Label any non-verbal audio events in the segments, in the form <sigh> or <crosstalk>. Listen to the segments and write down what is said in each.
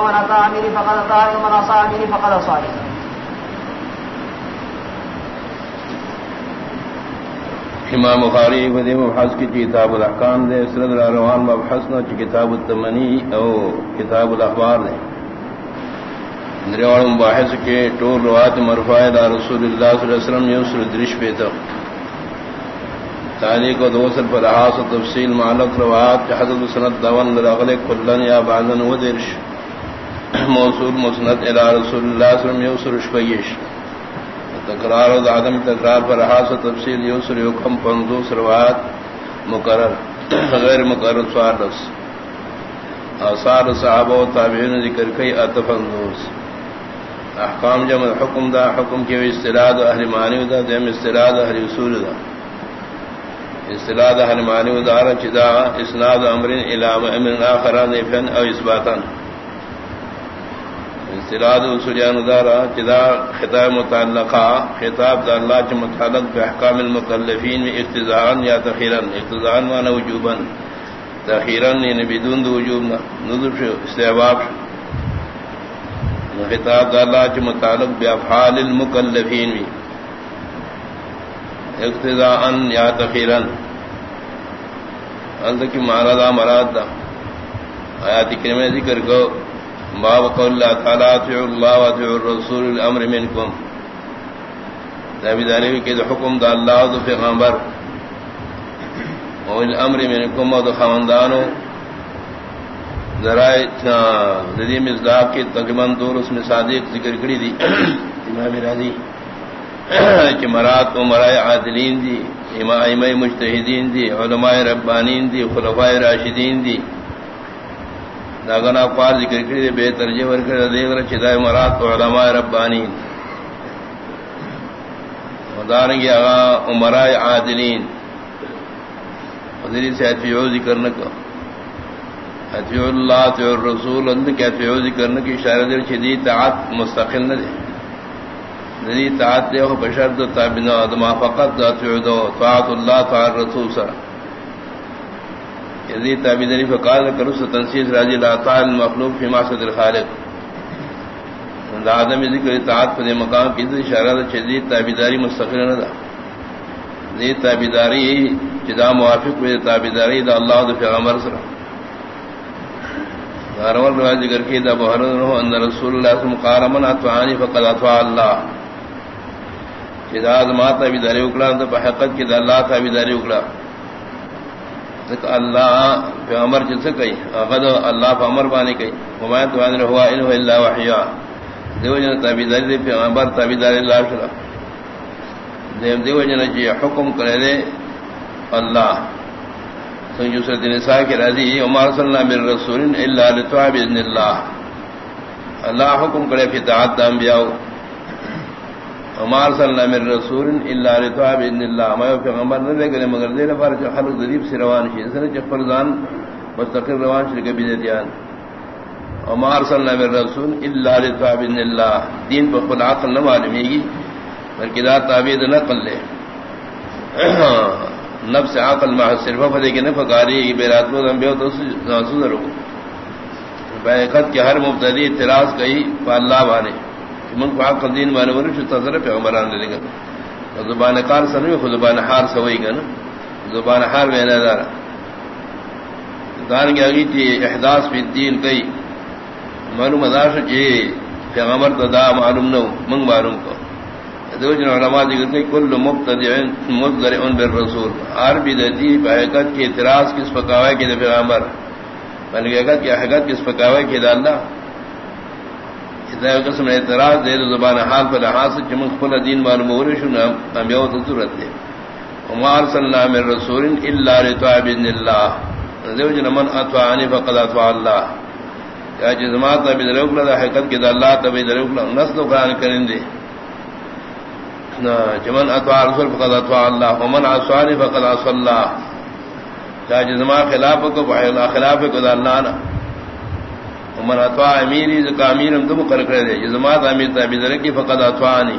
ومن أطاع أميري، فقد أطاعني ومن عصى أميري، فقد عصاني امام بخاری ودی مبحث کی کتاب الاحکام دے، سرد روان مبحث نہ چی کتاب التمنی او کتاب الاخبار دے. دریوان مباحث کے ٹول روات مرفوع دا رسول اللہ صلی اللہ علیہ وسلم یوسر درش پیتا. تعلیق و دوسر پر احاس و تفصیل معلق روات حضرت سنت دوان لرغل کلن یا بعضن و درش. موصول، مسند، الى رسول اللہ صلی اللہ علیہ وسلم، یوسر شپیش تکرار و عدم تکرار پر حاصل تفصیل یسر یکم پندوس روایت مقرر غیر مقرر سوارس آثار صحابہ و تابعین ذکر کئی اتفندوس احکام جمع، حکم دا، حکم کی استراد اہل معنی دا، دیم استراد اہل اصول دا. استراد اہل معنی دا رچدا اسناد امر الى امر آخران فن او اثباتن استراد سریان دارا جدا خطاب متعلقہ، خطاب دا اللہ چ متعلق بحکام المکلفین میں اقتضاءن یا تخیرن اقتضاءن مانا وجوبا تخیرن یعنی بدون دو وجوبنا نظر شو استعباب شو۔ خطاب دا اللہ چ متعلق بافعال المکلفین میں اقتضاءن یا تخیرن اللہ کی معنی دا مراد دا۔ آیات کریمہ ذکر کو باب قول الله تعالى اتعوا الله واتعوا الرسول الامر منكم. نبی داری کہ حکم دا اللہ و پیغمبر. اور الامر منکم و خواندانو ذرائع ندی مزداق کی تقریباً دور اس میں صادق ذکر کری دی. امام راضی کہ مرات و مرائے عادلین دی امام مجتہدین دی، علماء ربانین دی، خلفاء راشدین دی. داغنا پار ذکر کری دے بے ترجیح ورکر دے گر چدائے مراد و علماء ربانی. دارنگی آغا عمراء عادلین. حضری سے اتفیعو ذکر نکا اتفیعو اللہ اتفیعو الرسول اندر کہ اتفیعو ذکر نکی اشارہ دے چدی تعات مستقل نہ دے ندی تعات دے وہ بشرد تابنا دما فقط اتفیعو دو طاعت اللہ تعالی رسول سر یعنی یزید تابیداری فقال کرو سے تنسیز راجی لا تعال المخلوق فی ماسد الخالق۔ دا آدم ذکر اطاعت پر مقام کی اشارہ دا چیزید تابیداری مستقر نہ دا۔ یعنی دید تابیداری جدا موافق ہوئے تابیداری دا اللہ دا پیغمبر سر دارول روایت ذکر کی دا بحرد رہو ان رسول اللہ سم قارمن اتوانی فقد اتوا اللہ۔ جدا آدمات تابیداری اکڑا، دا بحقت کی دا اللہ تابیداری اکڑا۔ اللہ پیغمبر جن سے کئی غد اللہ پہ امر بانے کئی ہمایت وان ہوا ان الا وحیا دیو جن تابیداری دے پیغمبر تابیداری اللہ شرا دیم دیو جن جی حکم کرے دے اللہ۔ سنجو سرد نساء کے راضی عمر صلی اللہ من رسول الا لتوا باذن اللہ۔ اللہ حکم کرے فی تعدد انبیاء۔ عمار صلی اللہ من رسول الا رتوا باذن اللہ ما پیغمبر نہ لے گئے مگر دے لپار جو خلق ذریب سے روان شي سن چ فرزان مستقر روان شي کے بدیان عمار صلی اللہ من رسول الا رتوا باذن اللہ دین پر خود عقل نہ معلومیگی بلکہ ذات تعبید نہ قل لے. <clears throat> نفس عقل ما صرف فدے کے نہ فقاری بیرات میں انبیاء تو سوزرو بیقت کے ہر مبتدی اعتراض کئی اللہ بانے. من کو عقل دین بانے ورش تصر پیغمبران لے گا زبان کار سنوی خود زبان حال سوئی گا نا۔ زبان حال میں نہ دارا دان گیا گی تھی احداث فی الدین کئی۔ معلوم اداش جی پیغمبر تو دا معلوم نو، منگ معلوم کو۔ دو جن علماء ذکر کہ کل مبتدع مبتدع بالرسول۔ ہر بدعتی بحقیقت کی اعتراض کس پکاوے کے پیغمبر۔ بلکہ کہ حقیقت کس پکاوے کے اللہ۔ قسم اعتراض دے زبان حال پر لحاظ چمن خل دین معلوم مورش انبیاء تو ضرورت ہے عمر صلی اللہ علیہ رسول الا رتوا باذن اللہ دیو جن من اطاعنی فقد اطاع اللہ یا جزمات ابی ذروق لا حقیقت کے اللہ تبی ذروق نسل قران کریں دے نا جمن اطاع رسول فقد اطاع اللہ ومن عصانی فقد عصى اللہ یا جزما خلاف کو خلاف کو اللہ نہ ومن اطاع امیری، زکا امیر ہم تو مقرر کرے دے جزمات امیر تابی ذرا کی فقد اطاعنی۔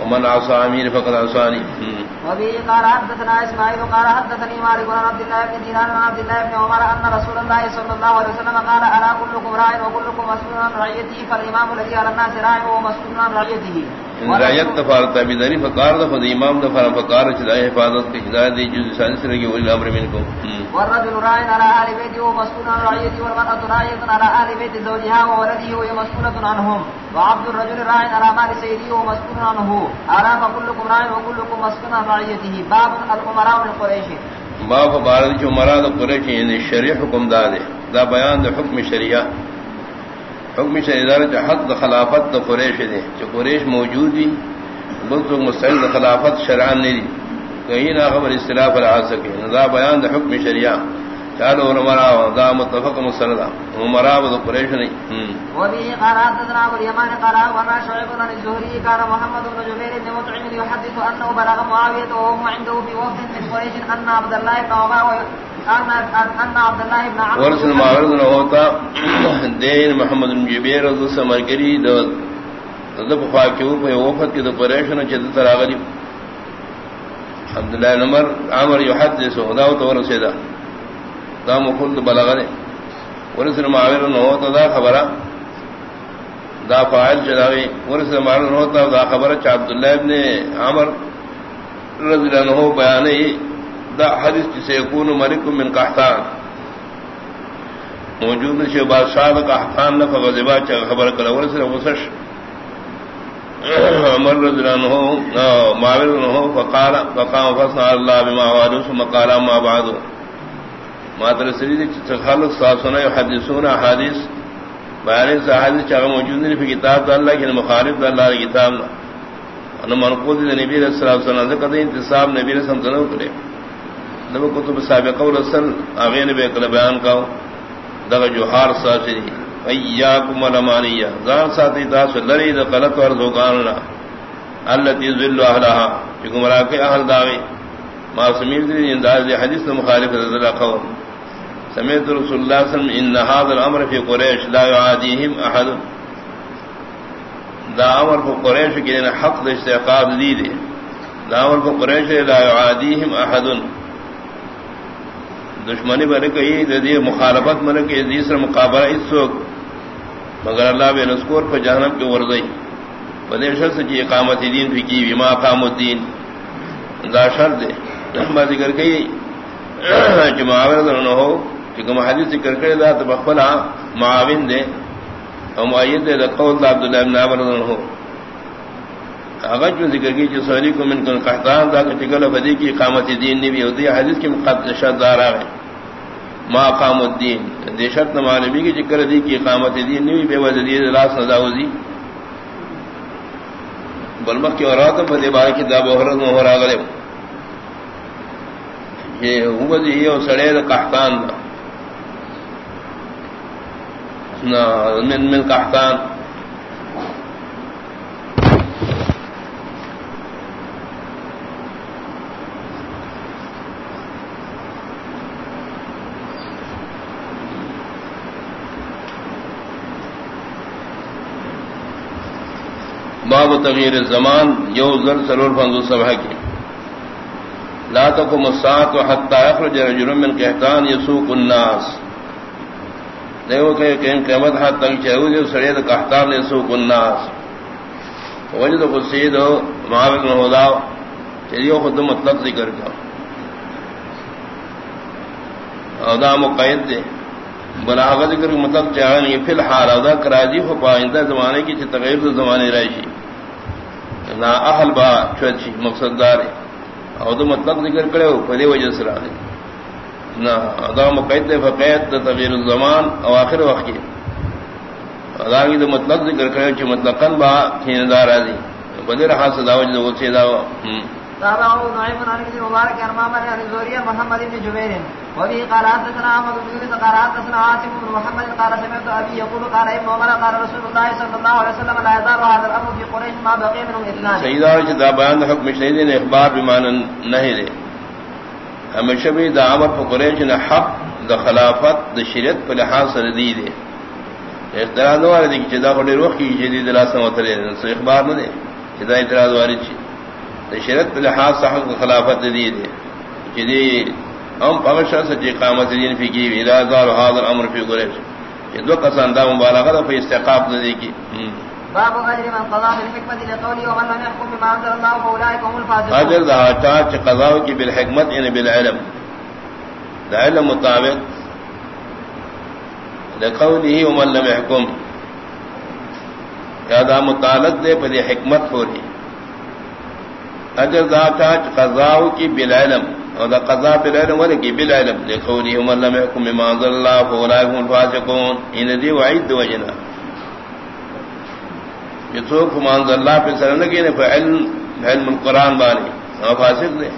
ومن عصى امير فقد عصاني وبه قال حدثنا اسماعيل قال حدثني مالك بن عبد الله بن دينار بن عبد الله بن عمر ان رسول الله صلى الله عليه وسلم قال، الا كلكم راع وكلكم مسؤول عن رعيته فالامام الذي على الناس راع وهو مسؤول عن رعيته رعیت دفار تابیداری فقار دفع امام دفار فقار چدائے حفاظت کی ہدایت دی جز ثانی سے لگی ولی الامر منکم. والرجل راع على اهل بيته وهو مسؤول عن رعيته والمرأة راعية على اهل بيت زوجها وولده وهي مسؤولة عنهم. وعبد الرجل راع على مال سيده وهو مسؤول عنه. الا فكلكم راع وكلكم مسؤول عن رعيته. باب الامراء من قريش باب بارد جو مراد قریش یعنی شریع حکم دا دے دا بیان دا حکم شریعہ. حکم شریعہ دا حق دا خلافت دا قریش دے جو قریش موجود دی بلتو مستعد خلافت شرعان نہیں دی۔ کہیں نہ خبر اصطلاح پر آ سکے۔ دا بیان دا حکم شریعہ۔ چالو مرا دا متفق مسلدا مرا دا قریش نہیں وبه قال حدثنا ابو اليمان قال وانا شعيب بن الزهري كان محمد بن جبير بن مطعم يحدث انه بلغ معاويه وهو عنده في وفد من قريش ان عبد الله بن ورسل معرض نہ ہوتا دین محمد بن جبیر رضی سمرگری دو دب خواکیو پہ وفد کی دو قریش نہ چد تراغلی عبداللہ نمر عمر یحدث دا تو ورسیدا دا. مخلد بلغنے ورسل معرض نہ ہوتا دا خبرہ. دا فاعل چلاوی ورسل معرض ہوتا دا خبرہ چ عبداللہ ابن عمر رضی اللہ عنہ بیانے دا حدیث جسے یکون ملک من قحطان. موجود ہے بادشاہ کا قحطان نہ فغضبا چا خبر کلا ورسل غسش عمر رضی اللہ عنہ معاویر عنہ فقال، فقام فصنع اللہ بما وعدو، ثم قال ما بعدو. ما ترسلی دی چا چخالق ساسونا یحدثون حدیث، بیانی سے حدیث چاہا موجود نہیں فی کتاب دا اللہ کی مخالف دا اللہ کتاب نا. منقود دی نبی رسول اللہ صلی اللہ علیہ وسلم انتصاب نبی رسول اللہ صلی اللہ علیہ وسلم دب کتب سابقہ ورسل اغین بے کل بیان کاو دغ جوہار ساتھی ایاکم الامانیہ، زان ساتھی تاس لری دا غلط ورزوگاننا اللتی ذلو اہلہا، چکم راکی اہل داغی ما سمیر دی انداز دی حدیث مخالف رضا قوم سمیت رسول اللہ صلی اللہ علیہ وسلم، ان هذا الامر فی قریش لا يعادیہم احد۔ دا امر فی قریش کی حق دا استعقاب دی دی۔ دا امر فی قریش لا يعادیہم احد۔ دشمنی بن گئی ددی مخالفت من کے تیسرا مقابلہ اس سوک مگر اللہ بے نسکور پر جہنم کے ورزئی بدے شخص کی اقامت دین بھی کی وما قام الدین۔ دا شر دے۔ ما ذکر گئی کہ معاون نہ ہو کہ کم حدیث ذکر کرے دا، تو بخلا معاون دے۔ اور معید دے، دا قول دا عبداللہ بن عمر نہ ہو۔ اگر جو ذکر کی جو سوری کو من کن قحطان، دا کہ چکل بدی کی اقامت دین نہیں بھی ہوتی حدیث کی مقدس دار ہے۔ ما قام الدین دے شرط معلومی کی ذکر دی کہ اقامت دین نہیں بے وجہ دی راس نزاوزی بلمک کی اورات بدی بار کی دا بہرت مہر آگلے یہ ہوا دی یہ سڑے دا قحطان دا من من قحطان باب تغیر زمان یو ذر سرور فنزو سبح کی۔ لا تکم الساعت و حتی اخرج رجل من قحطان یسوق الناس۔ دیو کہ کہیں قیمت حد تک چاہو جو سڑے سڑید قحطان یسوق الناس۔ وجد قصید و معاوق نہوداو چلیو خود مطلق ذکر کا او دا مقید دے۔ بلاغت ذکر مطلب چاہنے فی الحال او دا کراجی ہو پائندہ زمانے کی چھ تغیر زمانے رائشی نا اہل با چوچی مقصد دار او دو مطلب ذکر کرے ہو پدے وجہ سے رانے نا ادا مقید فقید دا تغیر الزمان او آخر وقت کی۔ ادا کی دو مطلب ذکر کرے ہو چی مطلقا با کھین دار آدھی بدر حاصل دا وجہ دو سے دا تابعه نعيم بن ابي مبارك عن مامر عن زوريا محمد بن جبير وفي قال حدثنا احمد بن يونس قال حدثنا عاصم بن محمد قال سمعت ابي يقول قال ابن عمر قال رسول الله صلى الله عليه وسلم لا يزال هذا الامر في قريش ما بقي منهم اثنان سيدا جدا بیان حکم شہید نے اخبار بمان نہیں دے. ہمیشہ بھی دا امر پر قریش نے حق دا خلافت دا شریعت پر لحاظ سے دی دے. اختلاف نہ والے کہ جدا بڑے روح کی جدید لاسن وترے اخبار نہ دے. جدا اعتراض وارد چی. شرط لحاظ صاحب خلافت دی دے جدی ہم پوشا سے جی قامت دین فی کی الازار حاضر امر فی قریش یہ دو کسان دا مبالغہ دا فی استقاب دی کی باب اجر من قضا بالحکمت لقولی ومن لم يحكم بما انزل الله فاولئك هم الفاسقون. اجر دا چاچ قضا کی بالحکمت یعنی بالعلم. دا علم مطابق. لقولی ومن لم يحكم. یا دا متعلق دے پر حکمت ہو رہی اجر دا چاچ قضا کی بالعلم، اور دا قضا بالعلم ولی کی بالعلم لقولی ومن لم يحكم بما انزل الله فاولئك هم الفاسقون، ان دی وعید دو جنا. یسوک مانز اللہ پہ سر لگے نے علم علم القرآن بانی. اور فاسق دے.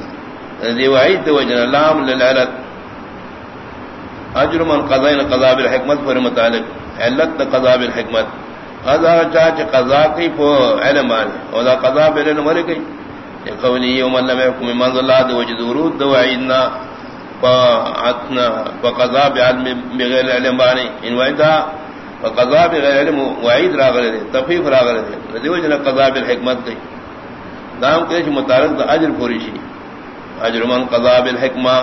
دی وعید دے وجن لام للعلت. اجر من قضا قضا بالحکمت پر متعلق. علت قضا بالحکمت. قضا چاچ قضا کی پو علم بانی. اور دا قضا بالعلم ولی گئی قولی یوم لم يحكم من الله دو وجد ورود دو وعیدنا فعتنا فقضا بعلم بغیر علم بانی ان وعیدہ قضا بغیر علم وعید راغلے دے تفیف راغلے دے دیو جنا قضا بالحکمت گئی دام کے متعلق دا اجر پوری شی۔ اجر من قضا بالحکمہ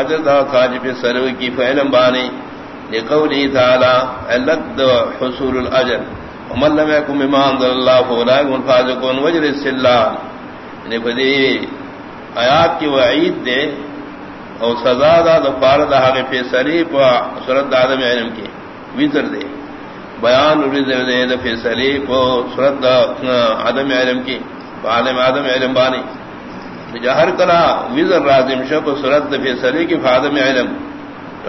اجر دا کاج سرو کی فعلم بانی۔ لقولی تعالی، علت حصول الاجر۔ ومن لم يكن بما انزل الله فاولئك هم الفاسقون وجر السلام نے آیات کی وعید دے اور سزا دا دفار دا حق فیصلی پا صورت آدم علم کی ویتر دے بیان دے دا فیصلی کو صورت عدم علم کی عالم عدم علم بانی جہر کلا وزر رازم شب صورت فیصلی کی فادم علم.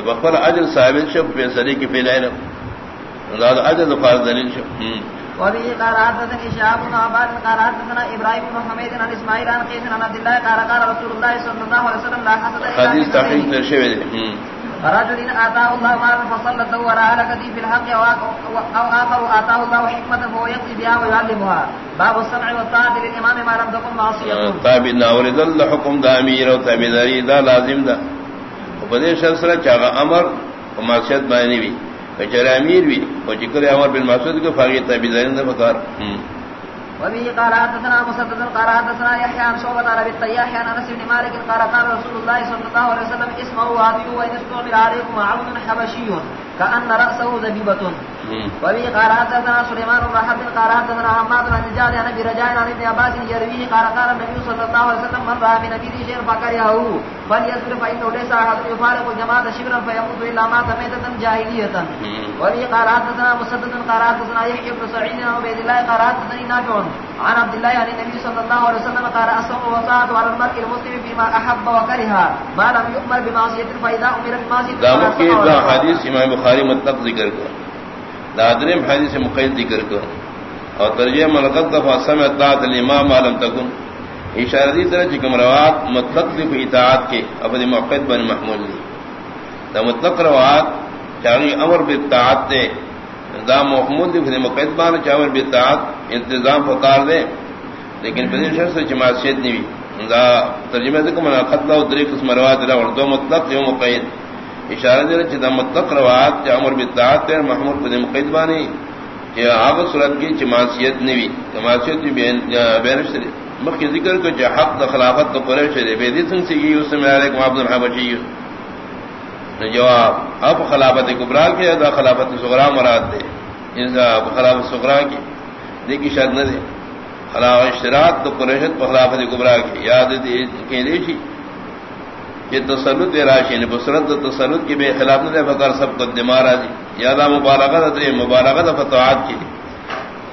بخر اجر صاحب شب فیصلی کی فیل علم. اجر فار دلیل شب وبه قال حدثني شهاب بن عباد قال حدثنا ابراهيم بن حميد عن اسماعيل عن قيس عن عبد الله قال قال رسول الله صلى الله عليه وسلم لا حسد الا حديث تحقيق ترشيد رجل آتاه الله مالا فصلته وراء لكتي في الحق أو آخر آتاه الله حكمة فهو يقضي بها ويعلمها. باب السمع والطاعة للإمام ما لم تكن معصية. تابعنا ولد الله حكم دا أمير وتابع داري دا لازم دا. وفدي شخصنا چاغا أمر ومعصيت باني بي فجر أمير بي وجكر أمر بالمعصيت کو فاقی تابع داري دا فقار وبه قال حدثنا مسدد قال حدثنا يحيى عن شعبة عن ابي الطياح عن انس بن مالك قال قال رسول الله صلى الله عليه وسلم اسمعوا واتوا وان استعمل عليكم عبد حبشي كأن رأسه زبيبة وبه قال حدثنا سليمان بن حرب قال حدثنا حماد بن الجاد عن ابي رجاء عن ابن عباس يرويه قال قال النبي صلى الله عليه وسلم من راى من نبي شيئا فكرهه فليصبر فانه ليس احد يفارق الجماعه شبرا فيموت الا مات ميتة جاهلية وبه قال حدثنا مسدد قال حدثنا يحيى بن سعيد عن عبيد الله قال حدثني نافع عن عبد الله عن النبي صلى الله عليه وسلم قال الصوم والطاعة على المرء المسلم فيما احب وكره ما لم يؤمر بمعصية فاذا امر بمعصية دا حدیث امام بخاری مطلق ذکر کر. دادرم حدیث مقید ذکر کر اور ترجیح ملکت دفع سمع اطاعت الامام عالم تکن. اشارہ دی طرح چکم روات مطلق دف اطاعت کے ابد موقع بن محمول لی دا مطلق روات چاہی امر باطاعت دے دا محمود دی فدی مقید بان چاہور باطاعت انتظام فقار دے لیکن فدی شخص سے چماسیت نہیں دا ترجمہ دکم قتل و دری قسم روات دا اور دو مطلق دیو مقید. اشارہ دے رہا چیزا مطلق روات چا عمر بیتاعت تیر محمود پر مقید بانی کہ آغا صورت کی چماسیت نوی چماسیت بھی بینش تری مخی ذکر کو چا حق دا خلافت دا قریش تری بیدی سنگ سیگی یوسم علیکم عبد الحبشی جی۔ جواب، اب خلافت کبرا کے دا خلافت سغرا مراد دے۔ یعنی انسا خلافت سغرا کی۔ دیکھی شاید نہ دے۔ خلافت اشتراط تو قریشت خلافت کبرا کی۔ یاد دے کہ دیشی یہ تسلط راشی نے بسرت تسلط کی بے خلاف نہ فکر سب کو دمارا دی جی۔ یادا مبارکہ مبارکت فتوحات کی۔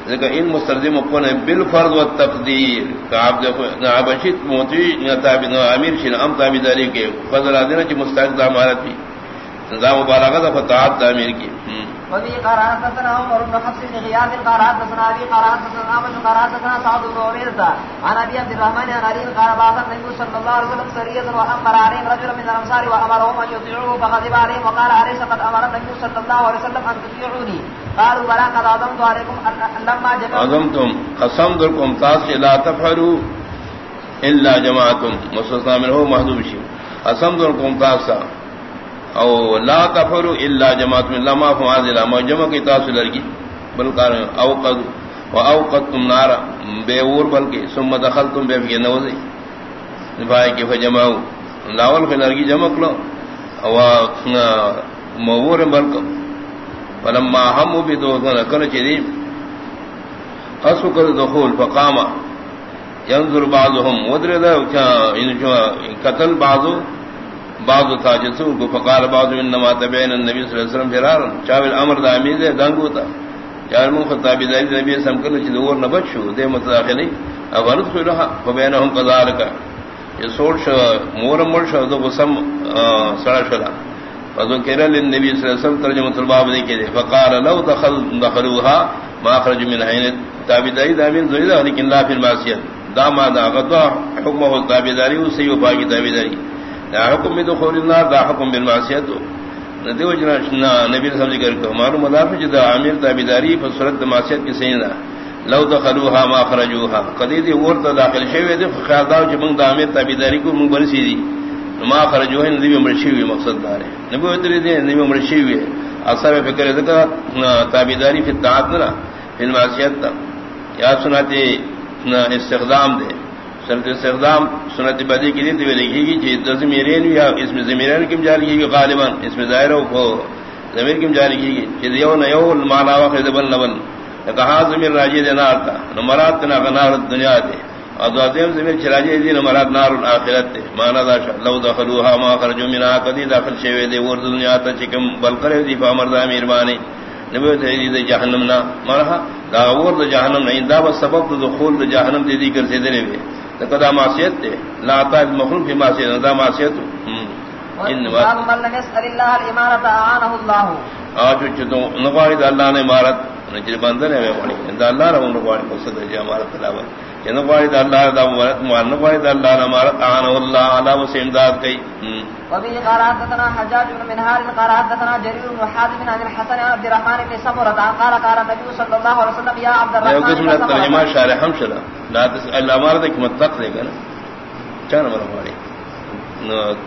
لیکن ان مسترزم کو نے بالفرض و تقدیر نابشت موتی امیر شن ام تابیداری کے۔ فضل آدین کی مستحق دامارت بھی نظام مبارکت فتوحات تعمیر کی۔ وفي قرات حدثنا عمر بن حفص بن غياث قرات حدثنا ابي قرات حدثنا ابي قرات حدثنا سعد بن عميرة عن ابي عبد الرحمن عن علي قال بعث النبي صلى الله عليه وسلم سرية وامر عليهم رجلا من الانصار وامرهم ان يطيعوه فغضب عليهم وقال عليه قد امر النبي صلى الله عليه وسلم ان تطيعوني. قالوا بلى قد عظمت عليكم لما جمعتم عظمتم قسمت لكم تاس لا تفعلوا الا جماعتم مستثنى منه محذوب شيء. قسمت لكم تاسا او لا کفر الا جماعت من لما فواز الى ما جمع کی تاثر لرگی. بل کار او قد اوقتم نارا بے اور بلکہ ثم دخلتم بے فی نوزی. بھائی کی فجمعو. لاول کے نرگی جمع لو او مور بلک فلما هم بدو ذکر چدی اسو کر دخول فقام ينظر بعضهم ودر ذا ان قتل بعضو. بعض تاجسو کو فقال بعض انما تبعنا النبي صلى الله عليه وسلم فرارا. چاول امر دا امید ہے دنگو تا. چار من خطاب دای نبی سم کر چ دور نہ بچو دے متداخلی اب ارد کو رہا فبینهم قذالک یہ سوڑ شو مور مر شو، دو سم سڑا شلا. فذو فذكر للنبي صلى الله عليه وسلم ترجمه الباب دے کہ فقال لو دخل دخلوها ما خرج من عين تابعداری دامن زیدہ لیکن لا فی المعصیت. داما دا غدا حکم ہو تابعداری، اسی و باقی تابعداری. دا حکم میں دخول النار دا حکم بالمعصیت. ندی وجنا نبی صلی اللہ علیہ وسلم کہ معلوم مدار ہے جدا عامر تابعداری پر صورت معصیت کی سینا لو دخلوها ما خرجوها. قدید اور تا داخل شوی دے خیال دا کہ من دا عامر تابعداری کو من برسی دی ما خرجوها نبی مرشی ہوئی مقصد دار ہے نبی ادری دے نبی مرشی ہوئی اثر فکر ذکر تابعداری فی الطاعت نہ فی المعصیت یا سناتے استخدام دے سنت استخدام سنت بدی کی دی تو لکھی گی کہ زمیرین یا اس میں زمیرین کی جاری کی گی غالباً، اس میں ظاہر ہو زمیر کی جاری کی گی کہ یو نہ یو مالا وقت بن لبن۔ کہا زمیر راجی دے نار تھا نمرات تنا نار دنیا دے۔ اور دواتیم زمیر چراجی دی نمرات نار الاخرت دے۔ مانا دا شا، لو دخلوها ما خرجو منا قدی داخل شوے دے، ورد دنیا تا چکم بل کرے دی فامر دا میربانی نبی تہری دے جہنم نا مرحا دا ورد جہنم نہیں دا بس سبب دخول دا جہنم دے دی، کر سے دے۔ کدا معصیت دے. لا تا مخلوق کی معصیت دا معصیت. ان باب من لم يسأل الله الامارة اعانه الله. اج چتو نغاری دا اللہ نے امارت نجر بندر ہے دا اللہ رو نغاری مقصد ہے امارت تلاوت. اللہ دا امارت مان نغاری دا اللہ نے امارت اعانه الله علی وسیم داد کئی وبه قال حدثنا حجاج بن منهار قال حدثنا جرير بن حازم بن الحسن بن عبد الرحمن بن سمرة قال قال النبي صلى الله عليه وسلم يا عبد الرحمن قسم الترجمه شارح ہم شلا لا تسال الامارت کی متق دے گا نا چا نمبر ہمارے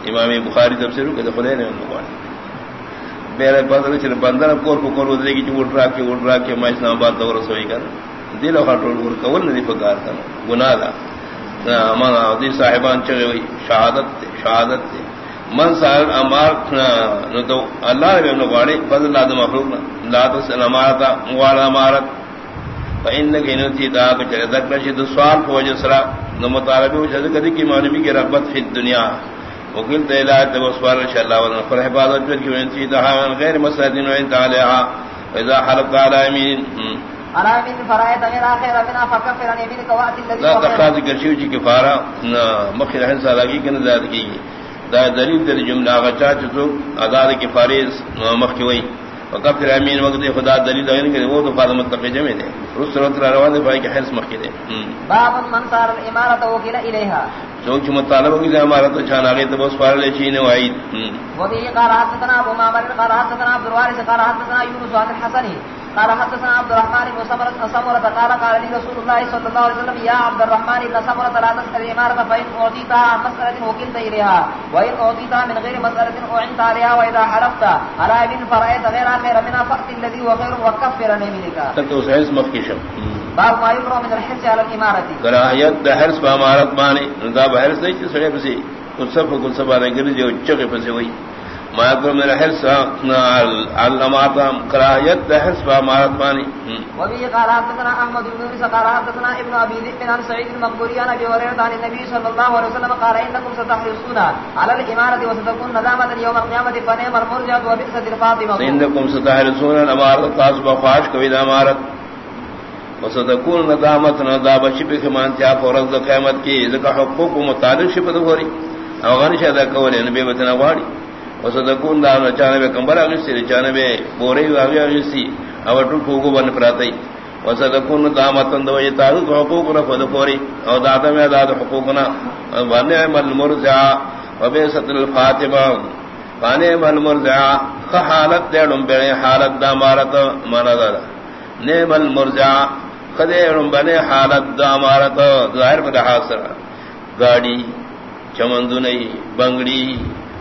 امام بخاری تفسیر کے خدے نے بخاری میرے بدل چل بندر کور کو کور دے کی اٹھ رہا کے اٹھ رہا کے میں اسلام آباد دور سوئی کر دل اور ٹول ور کول نہیں پکار تھا گناہ دا ہمارا دی صاحبان چلے ہوئی شہادت تے شہادت تے من سال امار نو تو اللہ نے نو گاڑی بدل لا دم مخلوق لا تو امارت والا امارت. فإن كنتي دا کہ ذکر شد سوال فوج سرا نو مطالبہ ہو جد کدی کی معنی کی رغبت فی دنیا وقل تے لا تے وسوار ان شاء اللہ ورن فر عبادت کی انتی دا غیر مسدین وان تعالی اذا حلق على يمين انا من فرائت غير اخر من فكفر ان يمين قوات الذي لا تقاضي کرشی کی کفارہ مخیر ہن سالاگی کن زیادہ کی دا دلیل دل جملہ غچا چتو آزاد کی فاریز مخ کی وئی. وقت پھر امین وقت خدا دلیل ہے کہ وہ تو فاطمہ تقی جمع دے. رسول اللہ روان دے بھائی کہ حرص مخ کی دے باب من صار الامارت وكيل اليها جو کہ مطالبہ کی امارت چھان اگے تو بس پار لے چین وعید وہ بھی حدثنا ابو معمر قال حدثنا عبد الوارث حدثنا يونس عن الحسن قال حدثنا عبد الرحمن بن سمرة سمرة قال قال لي رسول الله صلى الله عليه وسلم يا عبد الرحمن بن سمرة لا تسأل الإمارة فإن أعطيتها عن مسألة وكلت إليها وإن أعطيتها من غير مسألة أعنت عليها وإذا حلفت على ابن فرأيت غير خير منها فأت الذي هو خير وكفر نميلك تک تو سائنس مخکشم باب ما يكره من الحرص على الإمارة. دا حرص با امارت مانی دا با حرص نہیں چی سڑے پسی کل سب کل سب آنے گری جو چگے پسی ہوئی۔ ما الحرص على الامارت کراہیت حرص با امارت مانی وبه قال حدثنا احمد بن يونس قال حدثنا ابن ابي ذئب عن سعيد المقبوري عن ابي هريره عن النبي صلى الله عليه وسلم قال انكم ستحرصون على الاماره وستكون ندامه يوم القيامه فنعم المرجع وبئست الفاطمه انكم ستحرصون الامارت تاس بخواش دا امارت۔ وستكون ندامت ندابه شي په مان تیا فورز قیامت کی ذکر حقوق متعلق شي په دوري او غنی شاده کولې نبی وتنا واړي وستكون دا چانه کمبر اگستی چانه به بوري واغي اگستی او ټول کوګو باندې پراتی. وستكون دامت اندو ی تعرض حقوق نه په دوري او داده مې داد حقوق نه باندې مل مرجع وبئست الفاطمه باندې مل مرجع خ حالت حالت دا مارت معنا ده. نعم المرجع خدیرم بنے حالت دا امارت ظاہر پر حاصر گاڑی چمندنی بنگڑی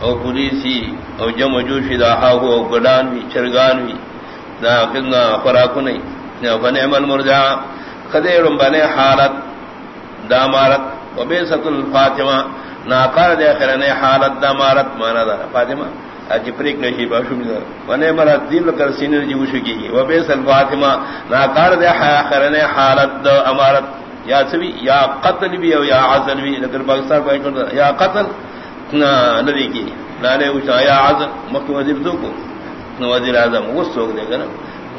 او پولیسی او جمع جوشی دا ہاہو او گڈانوی چرگانوی دا کتنا خوراکو نہیں فنعم المرجع. خدیر بنے حالت دامارت و بے ست الفاطمہ ناکار دے خرنے حالت دامارت مانا دا فاطمہ. اج پریک نہیں باشو ملا ونے مرا دل کر سینر جی وشو کی و بے سل فاطمہ ناکار دے خرنے حالت دا امارت یا سوی، یا قتل بھی او یا عزل بھی. لیکن پاکستان پہ یا قتل. ندی کی۔ لانے وچا یا عزل مکہ وزیر دو کو۔ وزیر اعظم، وہ سوگ دے گا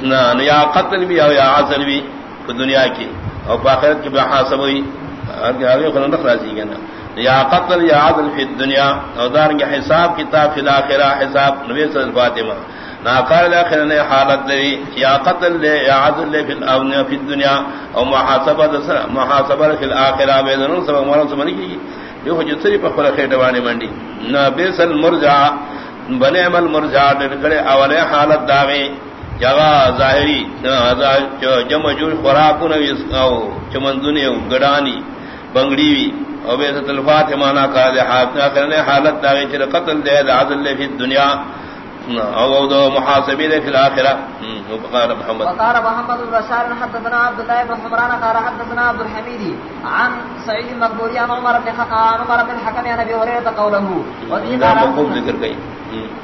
نا۔ یا قتل بھی یا عزل بھی دنیا کی۔ اور باخرت کی بحاسب ہوئی۔ آگے خلن رکھ راضی گا نا۔ یا قتل، یا عدل فی الدنیا۔ اور دارنگ حساب کتاب فی الاخرہ، حساب نبی صلی اللہ فاطمہ۔ ناقار الاخرہ نے حالت لے یا قتل لے یا عدل لے فی الدنیا۔ اور محاسبہ محاسبہ فی الاخرہ بیدنوں سب اماروں سے منی کی یہ ہو جتری پر خیٹ وانی منڈی نبی صلی مرجع بنے عمل مرجع دلکڑے اولے حالت داغیں جگہ ظاہری جمع جو خوراک چمندنی گڑانی بنگڑی او بے تلفات مانا کا دے حالت داغی چر قتل دے دا عدل لے فی الدنیا. او دو محاسبی دے فی الاخرہ. وقال محمد. وقال محمد بن بشار حدثنا عبد الله بن حمران قال حدثنا عبد الحميد عن سعيد المقبوري عن عمر بن خطاب عمر بن الحكم عن ابي هريره قوله. وفي قال ذكر گئی.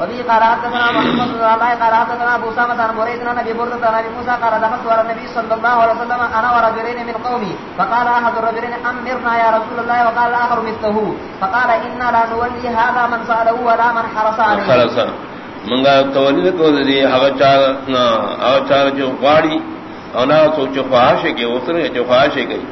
وفي قال حدثنا محمد بن الله قال حدثنا ابو سامة عن مريد عن ابي برده عن ابي موسى قال دخلت على النبي صلى الله عليه وسلم انا ورجلين من قومي. فقال احد الرجلين امرنا يا رسول الله وقال الاخر مثله. فقال انا لا نولي هذا من ساله ولا من حرس عليه. منگا تولی کو دی ہوا چار چار جو غاڑی، اور نہ سوچ خواہش اس نے جو خواہش گئی